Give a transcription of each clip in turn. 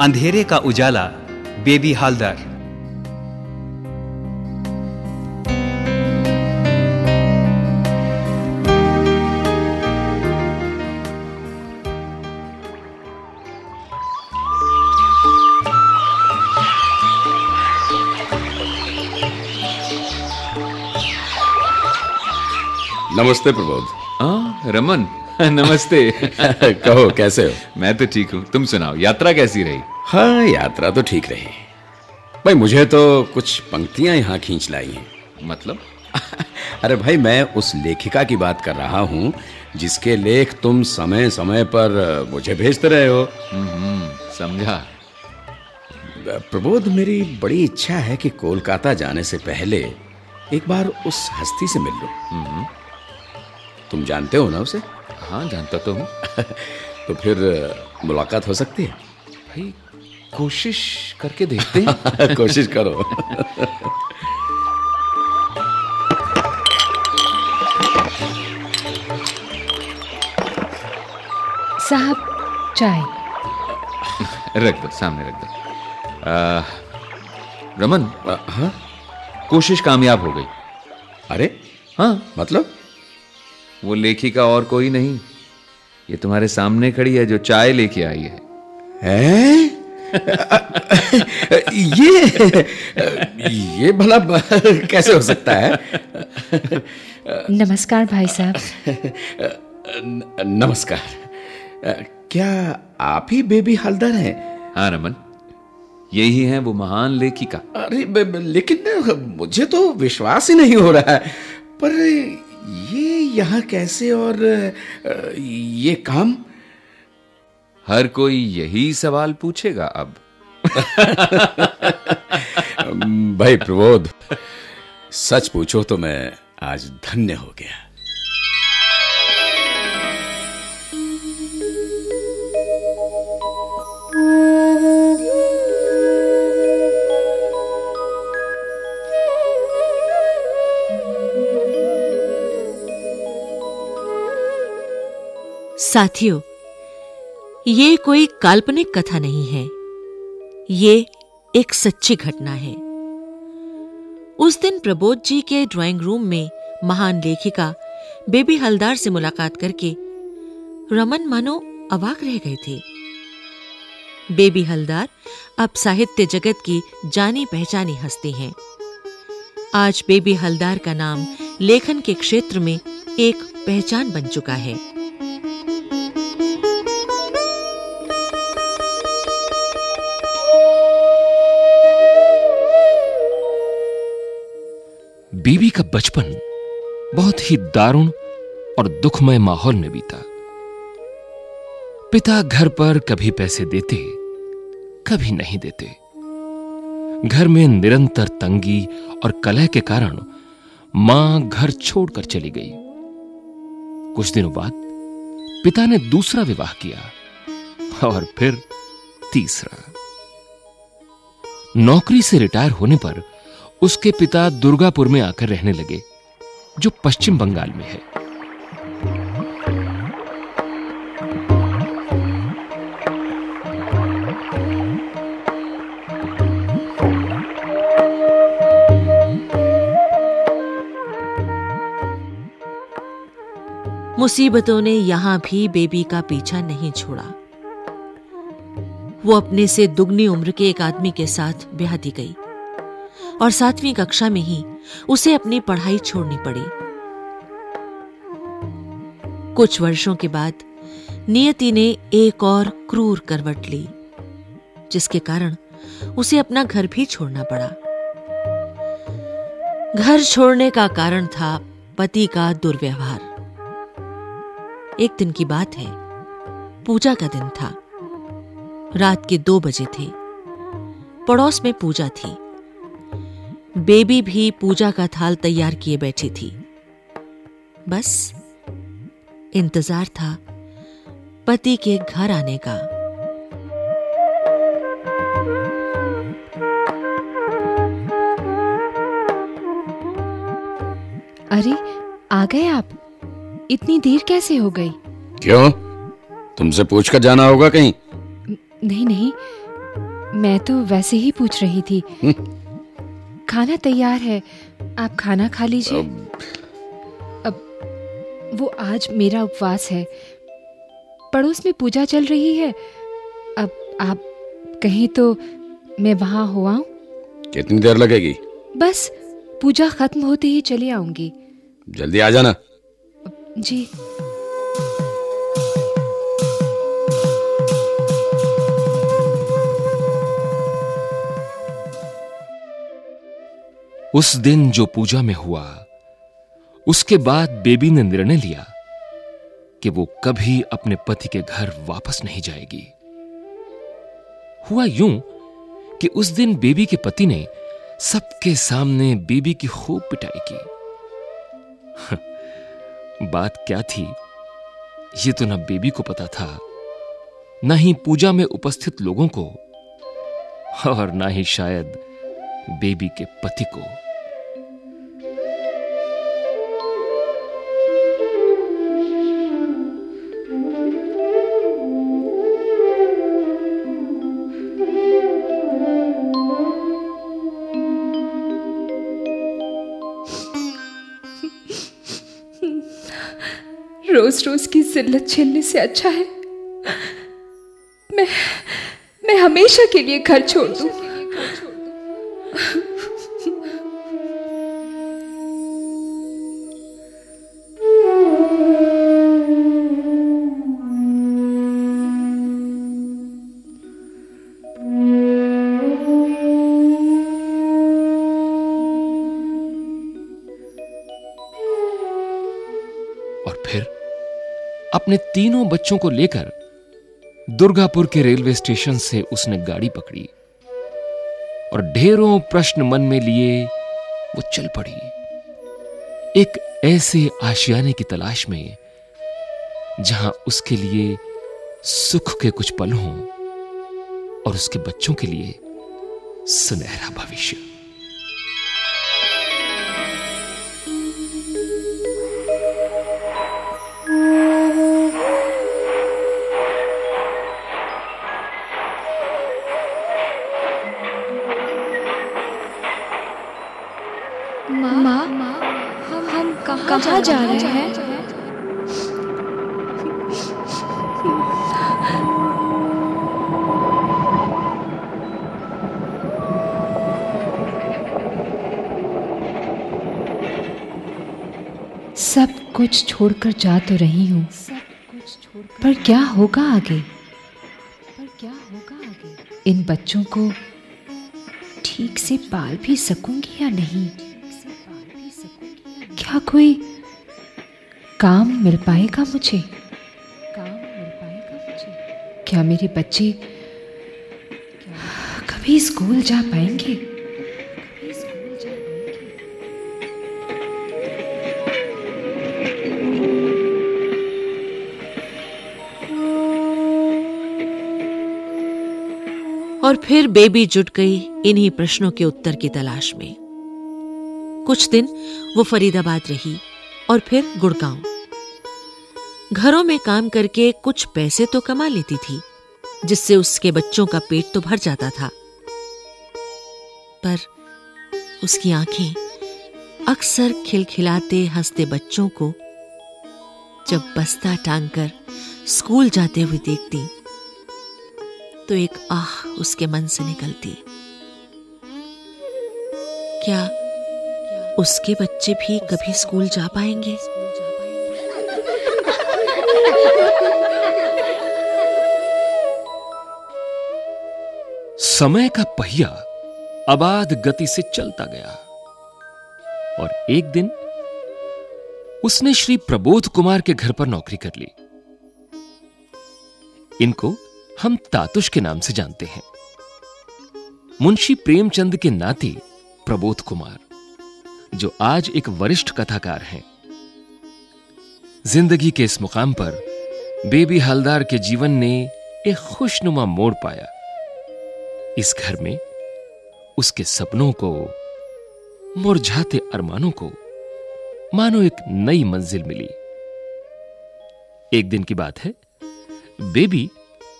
अंधेरे का उजाला बेबी हालदार। नमस्ते प्रबोध। हाँ रमन नमस्ते। कहो कैसे हो? मैं तो ठीक हूँ। तुम सुनाओ यात्रा कैसी रही? हाँ यात्रा तो ठीक रही। भाई मुझे तो कुछ पंक्तियाँ यहाँ खींच लाई हैं। मतलब? अरे भाई मैं उस लेखिका की बात कर रहा हूँ जिसके लेख तुम समय समय पर मुझे भेजते रहे हो। हम्म, समझा। प्रबोध मेरी बड़ी इच्छा है कि कोलकाता जाने से पहले एक बार उस हस्ती से मिल लो। तुम जानते हो ना उसे? हाँ जानता तो हूँ। तो फिर मुलाकात हो सकती है। भाई कोशिश करके देखते हैं। कोशिश करो। साहब चाय। रख दो सामने रख दो। आ, रमन हाँ? कोशिश कामयाब हो गई। अरे हाँ मतलब? वो लेखिका और कोई नहीं। ये तुम्हारे सामने खड़ी है जो चाय लेके आई है। हैं? ये ये भला कैसे हो सकता है? नमस्कार भाई साहब। नमस्कार। क्या आप ही बेबी हलदर हैं? हाँ रमन। यही है वो महान लेखिका। अरे ब- ब- लेकिन मुझे तो विश्वास ही नहीं हो रहा है। पर ये यहाँ कैसे और ये काम हर कोई यही सवाल पूछेगा अब। भाई प्रबोध सच पूछो तो मैं आज धन्य हो गया। साथियों ये कोई काल्पनिक कथा नहीं है। ये एक सच्ची घटना है। उस दिन प्रबोध जी के ड्राइंग रूम में महान लेखिका बेबी हलदार से मुलाकात करके रमन मानो अवाक रह गए थे। बेबी हलदार अब साहित्य जगत की जानी पहचानी हस्ती हैं। आज बेबी हलदार का नाम लेखन के क्षेत्र में एक पहचान बन चुका है। बीबी का बचपन बहुत ही दारुण और दुखमय माहौल में बीता। पिता घर पर कभी पैसे देते, कभी नहीं देते। घर में निरंतर तंगी और कलह के कारण माँ घर छोड़कर चली गई। कुछ दिनों बाद पिता ने दूसरा विवाह किया और फिर तीसरा। नौकरी से रिटायर होने पर उसके पिता दुर्गापुर में आकर रहने लगे, जो पश्चिम बंगाल में है। मुसीबतों ने यहाँ भी बेबी का पीछा नहीं छोड़ा। वो अपने से दुगनी उम्र के एक आदमी के साथ ब्याह दी गई। और सातवीं कक्षा में ही उसे अपनी पढ़ाई छोड़नी पड़ी। कुछ वर्षों के बाद नियति ने एक और क्रूर करवट ली, जिसके कारण उसे अपना घर भी छोड़ना पड़ा। घर छोड़ने का कारण था पति का दुर्व्यवहार। एक दिन की बात है, पूजा का दिन था। रात के दो बजे थे। पड़ोस में पूजा थी। बेबी भी पूजा का थाल तैयार किए बैठी थी। बस इंतज़ार था पति के घर आने का। अरे आ गए आप। इतनी देर कैसे हो गई? क्यों? तुमसे पूछकर जाना होगा कहीं। नहीं नहीं मैं तो वैसे ही पूछ रही थी। खाना तैयार है। आप खाना खा लीजिए। अब वो आज मेरा उपवास है। पड़ोस में पूजा चल रही है। अब आप कहीं तो मैं वहाँ हो। आऊँ कितनी देर लगेगी? बस पूजा खत्म होते ही चली आऊँगी। जल्दी आ जाना। जी। उस दिन जो पूजा में हुआ, उसके बाद बेबी ने निर्णय लिया कि वो कभी अपने पति के घर वापस नहीं जाएगी। हुआ यूँ कि उस दिन बेबी के पति ने सबके सामने बेबी की खूब पिटाई की। बात क्या थी, ये तो ना बेबी को पता था, ना ही पूजा में उपस्थित लोगों को, और ना ही शायद बेबी के पति को। रोज रोज की जिल्लत झेलने से अच्छा है। मैं मैं हमेशा के लिए घर छोड़ दूँ अपने तीनों बच्चों को लेकर दुर्गापुर के रेलवे स्टेशन से उसने गाड़ी पकड़ी और ढेरों प्रश्न मन में लिए, वो चल पड़ी। एक ऐसे आशियाने की तलाश में, जहाँ उसके लिए सुख के कुछ पल हों और उसके बच्चों के लिए सुनहरा भविष्य। सब कुछ छोड़कर जा तो रही हूँ। पर क्या होगा आगे? पर क्या होगा आगे इन बच्चों को ठीक से पाल भी सकूँगी या नहीं? क्या कोई काम मिल पाएगा मुझे काम मिल पाएगा मुझे? क्या मेरे बच्चे कभी स्कूल जा पाएँगे? और फिर बेबी जुट गई इन्हीं प्रश्नों के उत्तर की तलाश में। कुछ दिन वो फरीदाबाद रही और फिर गुड़गांव। घरों में काम करके कुछ पैसे तो कमा लेती थी, जिससे उसके बच्चों का पेट तो भर जाता था। पर उसकी आँखें अक्सर खिलखिलाते हँसते बच्चों को जब बस्ता टांग कर स्कूल जाते हुए देखती तो एक आह उसके मन से निकलती। क्या उसके बच्चे भी कभी स्कूल जा पाएँगे? समय का पहिया अबाध गति से चलता गया। और एक दिन उसने श्री प्रबोध कुमार के घर पर नौकरी कर ली। इनको हम तातुष के नाम से जानते हैं। मुंशी प्रेमचंद के नाती प्रबोध कुमार, जो आज एक वरिष्ठ कथाकार हैं। ज़िंदगी के इस मुकाम पर बेबी हलदार के जीवन ने एक खुशनुमा मोड़ पाया। इस घर में उसके सपनों को, मुरझाते अरमानों को मानो एक नई मंजिल मिली। एक दिन की बात है, बेबी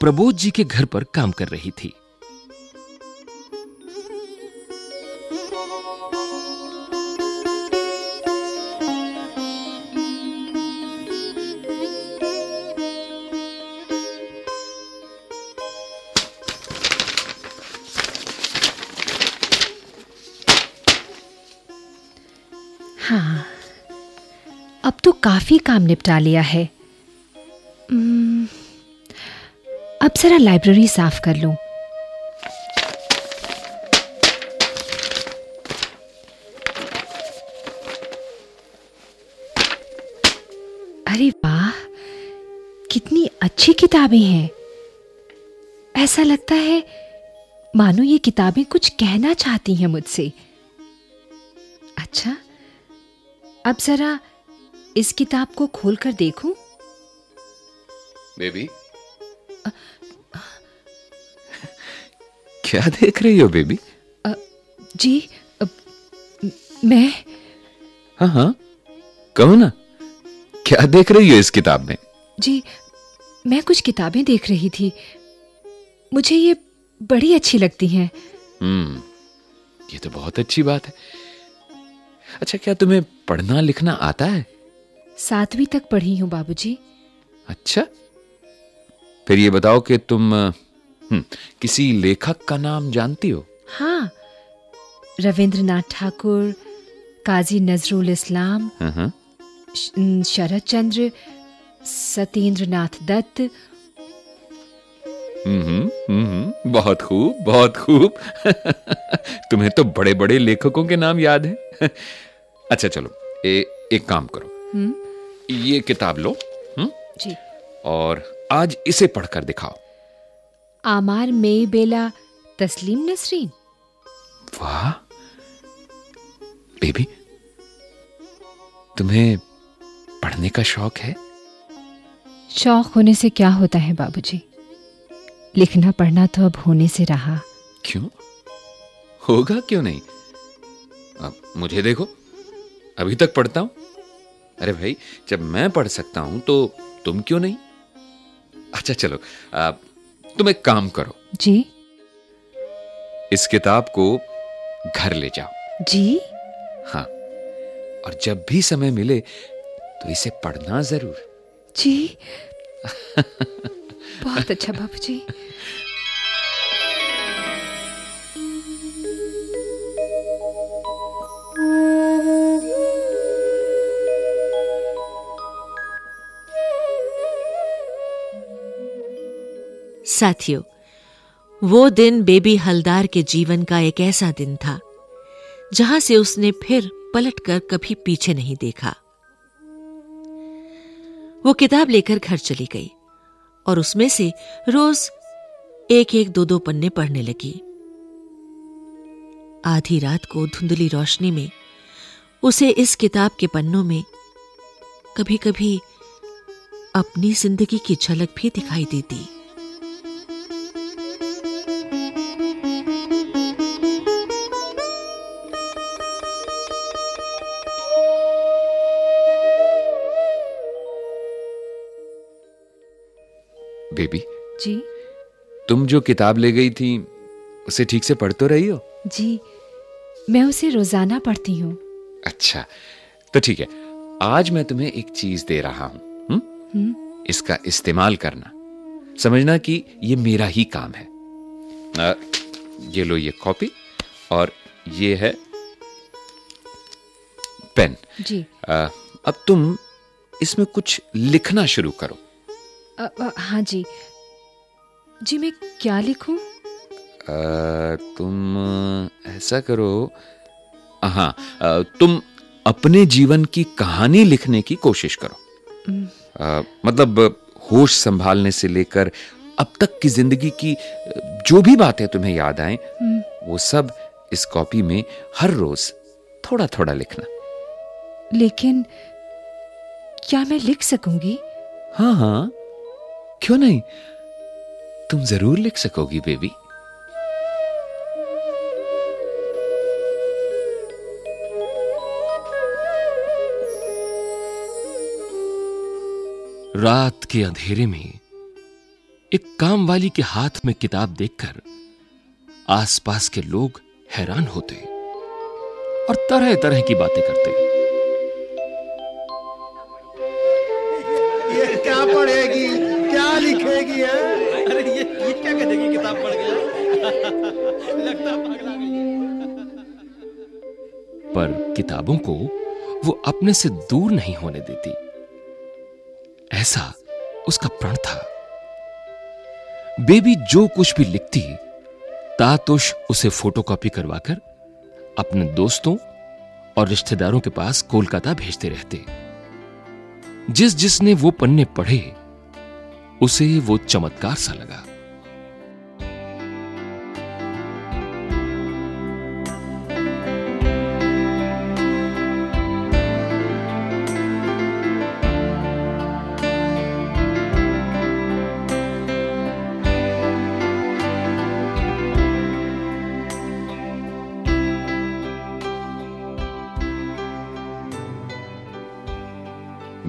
प्रबोध जी के घर पर काम कर रही थी। हाँ अब तो काफ़ी काम निपटा लिया है। जरा लाइब्रेरी साफ़ कर लूँ। अरे वाह, कितनी अच्छी किताबें हैं। ऐसा लगता है, मानो ये किताबें कुछ कहना चाहती हैं मुझसे। अच्छा अब जरा इस किताब को खोलकर देखूँ? बेबी क्या देख रही हो बेबी? जी अ, मैं हाँ हाँ। कहो ना क्या देख रही हो इस किताब में? जी मैं कुछ किताबें देख रही थी। मुझे ये बड़ी अच्छी लगती हैं। हम्म ये तो बहुत अच्छी बात है। अच्छा क्या तुम्हें पढ़ना लिखना आता है? सातवीं तक पढ़ी हूँ बाबूजी। अच्छा। फिर ये बताओ कि तुम अ, किसी लेखक का नाम जानती हो? हाँ रविंद्रनाथ ठाकुर काजी नजरुल इस्लाम हाँ, हाँ। शरद चंद्र सत्येंद्र नाथ दत्त। हम्म हम्म बहुत खूब बहुत खूब। तुम्हें तो बड़े बड़े लेखकों के नाम याद हैं। अच्छा चलो ए, एक काम करो। हम्म। ये किताब लो हम्म। जी। और आज इसे पढ़कर दिखाओ। आमार में बेला तस्लीम नसरीन। वाह। बेबी तुम्हें पढ़ने का शौक है? शौक होने से क्या होता है बाबूजी? लिखना पढ़ना तो अब होने से रहा। क्यों? होगा क्यों नहीं? अब मुझे देखो अभी तक पढ़ता हूँ। अरे भाई जब मैं पढ़ सकता हूँ तो तुम क्यों नहीं? अच्छा चलो आ, तुम एक काम करो। जी। इस किताब को घर ले जाओ। जी। हाँ। और जब भी समय मिले तो इसे पढ़ना ज़रूर। जी। बहुत अच्छा बाबूजी। साथियों वो दिन बेबी हलदार के जीवन का एक ऐसा दिन था, जहाँ से उसने फिर पलटकर कभी पीछे नहीं देखा। वो किताब लेकर घर चली गई और उसमें से रोज एक एक दो दो पन्ने पढ़ने लगी। आधी रात को धुंधली रोशनी में उसे इस किताब के पन्नों में कभी कभी अपनी ज़िंदगी की झलक भी दिखाई देती। जी। तुम जो किताब ले गई थी उसे ठीक से पढ़ तो रही हो? जी मैं उसे रोज़ाना पढ़ती हूँ। अच्छा तो ठीक है। आज मैं तुम्हें एक चीज़ दे रहा हूँ हुँ? हम्म। इसका इस्तेमाल करना। समझना कि ये मेरा ही काम है। आ, ये लो ये कॉपी और ये है पेन। जी। आ, अब तुम इसमें कुछ लिखना शुरू करो। अ, अ, हाँ जी। जी मैं क्या लिखूं? तुम ऐसा करो। हाँ तुम अपने जीवन की कहानी लिखने की कोशिश करो। आ, मतलब होश संभालने से लेकर अब तक की ज़िंदगी की जो भी बातें तुम्हें याद आए वो सब इस कॉपी में हर रोज थोड़ा थोड़ा लिखना। लेकिन क्या मैं लिख सकूँगी? हाँ हाँ। क्यों नहीं? तुम ज़रूर लिख सकोगी, बेबी। रात के अंधेरे में एक काम वाली के हाथ में किताब देखकर आसपास के लोग हैरान होते और तरह तरह की बातें करते। किताबों को वो अपने से दूर नहीं होने देती। ऐसा उसका प्रण था। बेबी जो कुछ भी लिखती, तातुष उसे फोटोकॉपी करवाकर अपने दोस्तों और रिश्तेदारों के पास कोलकाता भेजते रहते। जिस जिसने वो पन्ने पढ़े, उसे वो चमत्कार सा लगा।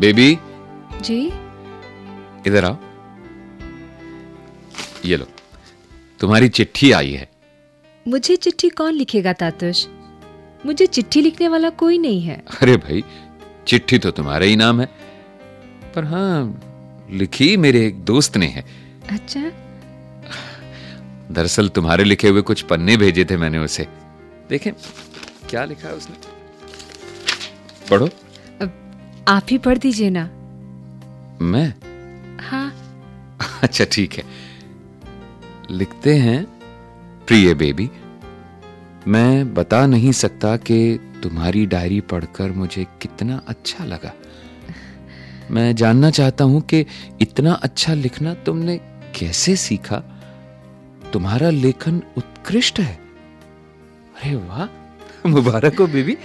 बेबी जी? इधर आओ। ये लो। तुम्हारी चिट्ठी आई है। मुझे चिट्ठी कौन लिखेगा तातुश मुझे चिट्ठी लिखने वाला कोई नहीं है। अरे भाई चिट्ठी तो तुम्हारा ही नाम है। पर हाँ लिखी मेरे एक दोस्त ने है। अच्छा। दरअसल तुम्हारे लिखे हुए कुछ पन्ने भेजे थे मैंने उसे। देखें क्या लिखा है उसने? पढ़ो। आप ही पढ़ दीजिए ना। मैं? हाँ। अच्छा ठीक है। लिखते हैं प्रिय बेबी मैं बता नहीं सकता कि तुम्हारी डायरी पढ़कर मुझे कितना अच्छा लगा। मैं जानना चाहता हूँ कि इतना अच्छा लिखना तुमने कैसे सीखा? तुम्हारा लेखन उत्कृष्ट है। अरे वाह मुबारक हो बेबी।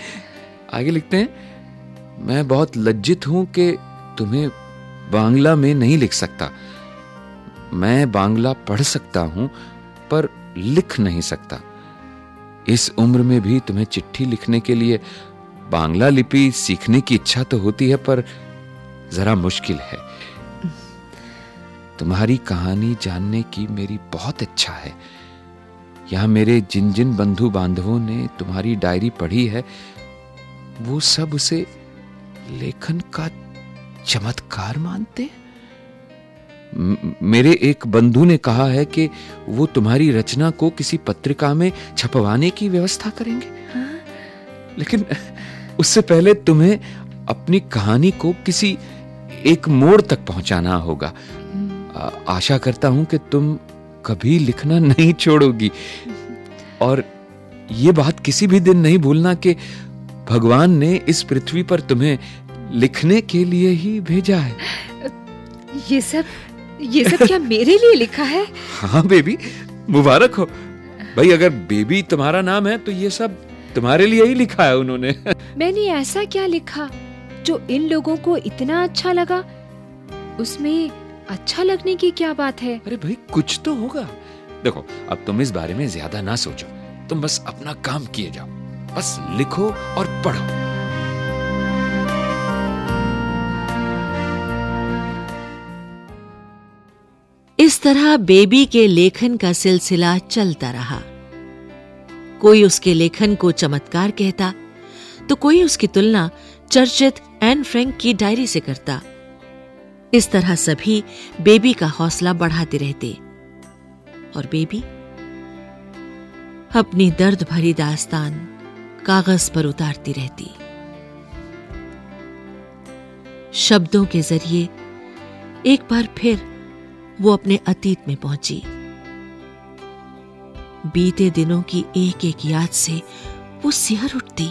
आगे लिखते हैं। मैं बहुत लज्जित हूँ कि तुम्हें बांग्ला में नहीं लिख सकता। मैं बांग्ला पढ़ सकता हूँ, पर लिख नहीं सकता। इस उम्र में भी तुम्हें चिट्ठी लिखने के लिए बांग्ला लिपि सीखने की इच्छा तो होती है, पर जरा मुश्किल है। तुम्हारी कहानी जानने की मेरी बहुत इच्छा है। यहाँ मेरे जिन जिन बंधु बांधवों ने तुम्हारी डायरी पढ़ी है, वो सब उसे लेखन का चमत्कार मानते मेरे एक बंधु ने कहा है कि वो तुम्हारी रचना को किसी पत्रिका में छपवाने की व्यवस्था करेंगे। हाँ? लेकिन उससे पहले तुम्हें अपनी कहानी को किसी एक मोड़ तक पहुंचाना होगा। आ, आशा करता हूँ कि तुम कभी लिखना नहीं छोड़ोगी। और ये बात किसी भी दिन नहीं भूलना कि भगवान ने इस पृथ्वी पर तुम्हें लिखने के लिए ही भेजा है। ये सब ये सब क्या मेरे लिए लिखा है? हाँ बेबी मुबारक हो। भाई अगर बेबी तुम्हारा नाम है तो ये सब तुम्हारे लिए ही लिखा है उन्होंने। मैंने ऐसा क्या लिखा जो इन लोगों को इतना अच्छा लगा? उसमें अच्छा लगने की क्या बात है? अरे भाई कुछ तो होगा। देखो अब तुम इस बारे में ज़्यादा ना सोचो। तुम बस अपना काम किए जाओ। बस लिखो और पढ़ो। इस तरह बेबी के लेखन का सिलसिला चलता रहा। कोई उसके लेखन को चमत्कार कहता तो कोई उसकी तुलना चर्चित एन फ्रैंक की डायरी से करता। इस तरह सभी बेबी का हौसला बढ़ाते रहते। और बेबी, अपनी दर्द भरी दास्तान कागज़ पर उतारती रहती। शब्दों के ज़रिए एक बार फिर वो अपने अतीत में पहुँची। बीते दिनों की एक एक याद से वो सिहर उठती।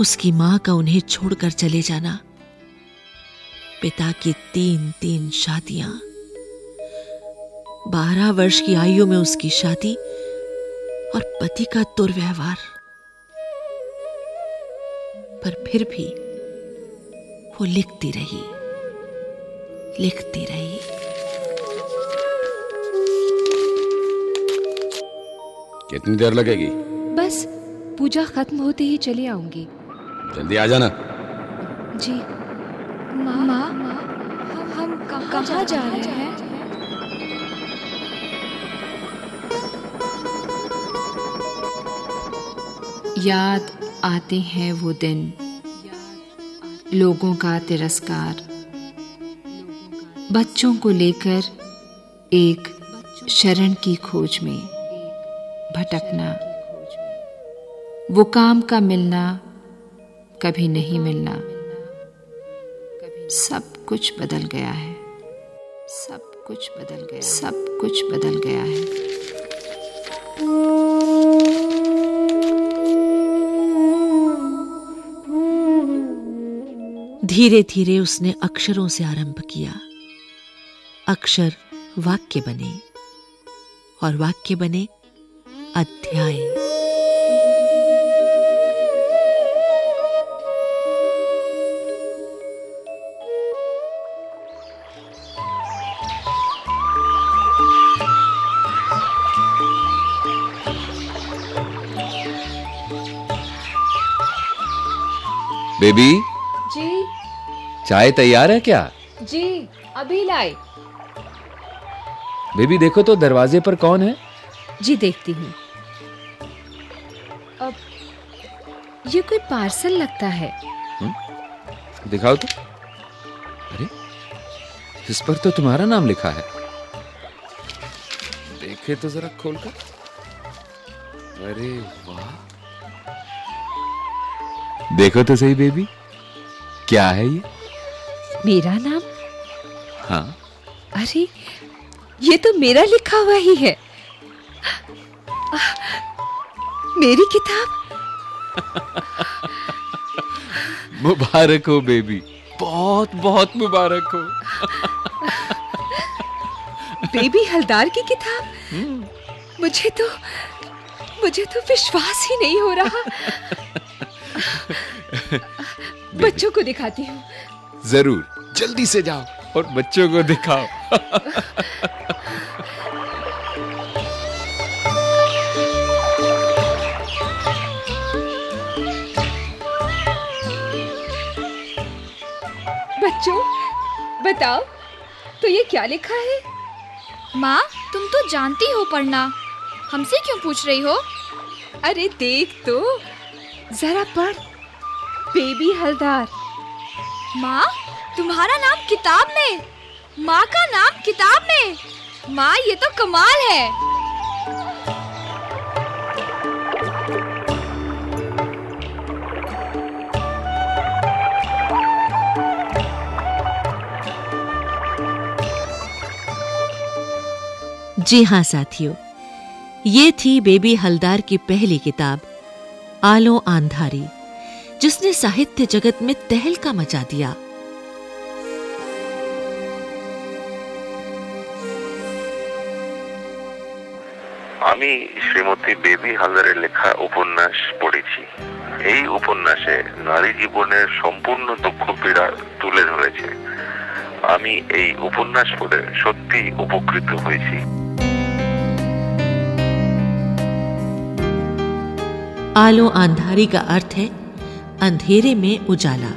उसकी माँ का उन्हें छोड़कर चले जाना। पिता की तीन तीन शादियाँ। बारह वर्ष की आयु में उसकी शादी और पति का दुर्व्यवहार। पर फिर भी वो लिखती रही लिखती रही। कितनी देर लगेगी? बस पूजा खत्म होते ही चली आऊँगी। जल्दी आ जाना। जी। माँ हम कहाँ जा रहे हैं? याद आते हैं वो दिन। लोगों का तिरस्कार। बच्चों को लेकर एक शरण की खोज में भटकना। वो काम का मिलना कभी नहीं मिलना। सब कुछ बदल गया है। सब कुछ बदल गया। सब कुछ बदल गया है। धीरे धीरे उसने अक्षरों से आरंभ किया। अक्षर वाक्य बने और वाक्य बने अध्याय। बेबी? चाय तैयार है क्या? जी अभी लाए बेबी देखो तो दरवाजे पर कौन है? जी देखती हूँ। अब ये कोई पार्सल लगता है। दिखाओ तो। अरे इस पर तो तुम्हारा नाम लिखा है। देखे तो जरा खोलकर अरे वाह। देखो तो सही बेबी। क्या है ये? मेरा नाम? हाँ। अरे ये तो मेरा लिखा हुआ ही है। आ, मेरी किताब? मुबारक हो बेबी। बहुत बहुत मुबारक हो। बेबी हलदार की किताब? मुझे तो मुझे तो विश्वास ही नहीं हो रहा। बच्चों को दिखाती हूँ। ज़रूर। जल्दी से जाओ। और बच्चों को दिखाओ। बच्चों बताओ तो ये क्या लिखा है? माँ तुम तो जानती हो पढ़ना। हमसे क्यों पूछ रही हो? अरे देख तो। जरा पढ़। बेबी हलदार। माँ, तुम्हारा नाम किताब में। माँ का नाम किताब में। माँ, ये तो कमाल है। जी हाँ साथियों, ये थी बेबी हलदार की पहली किताब, आलो आंधारी। जिसने साहित्य जगत में तहलका मचा दिया আমি শ্রীমতী বেবি হালদারের লেখা উপন্যাস পড়েছি এই উপন্যাসে নারী জীবনের সম্পূর্ণ দুঃখ পীড়া তুলে ধরেছে আমি এই উপন্যাস পড়ে সত্যি উপকৃত হয়েছি आलो आंधारी का अर्थ है अंधेरे में उजाला।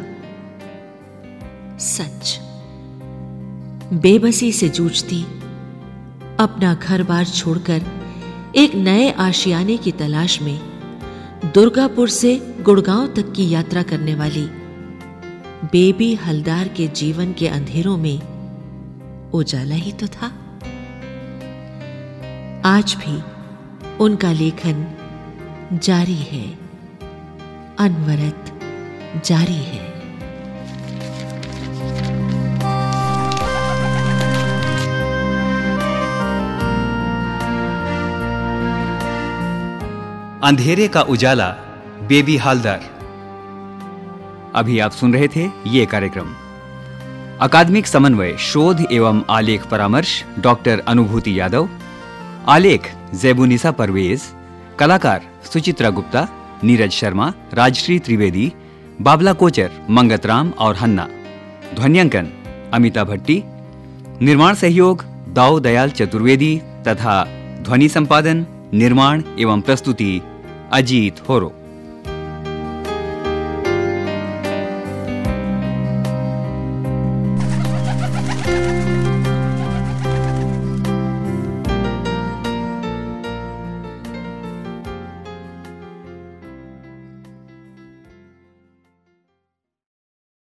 सच। बेबसी से जूझती, अपना घर बार छोड़कर एक नए आशियाने की तलाश में दुर्गापुर से गुड़गांव तक की यात्रा करने वाली बेबी हलदार के जीवन के अंधेरों में उजाला ही तो था। आज भी उनका लेखन जारी है। अनवरत। जारी है। अंधेरे का उजाला, बेबी हालदार। अभी आप सुन रहे थे ये कार्यक्रम। अकादमिक समन्वय, शोध एवं आलेख परामर्श, डॉक्टर अनुभूति यादव। आलेख, जैबुनिसा परवेज। कलाकार, सुचित्रा गुप्ता, नीरज शर्मा, राजश्री त्रिवेदी बाबला कोचर, मंगत राम और हन्ना। ध्वनियांकन, अमिता भट्टी। निर्माण सहयोग, दाऊ दयाल चतुर्वेदी तथा ध्वनि संपादन, निर्माण एवं प्रस्तुति, अजीत होरो।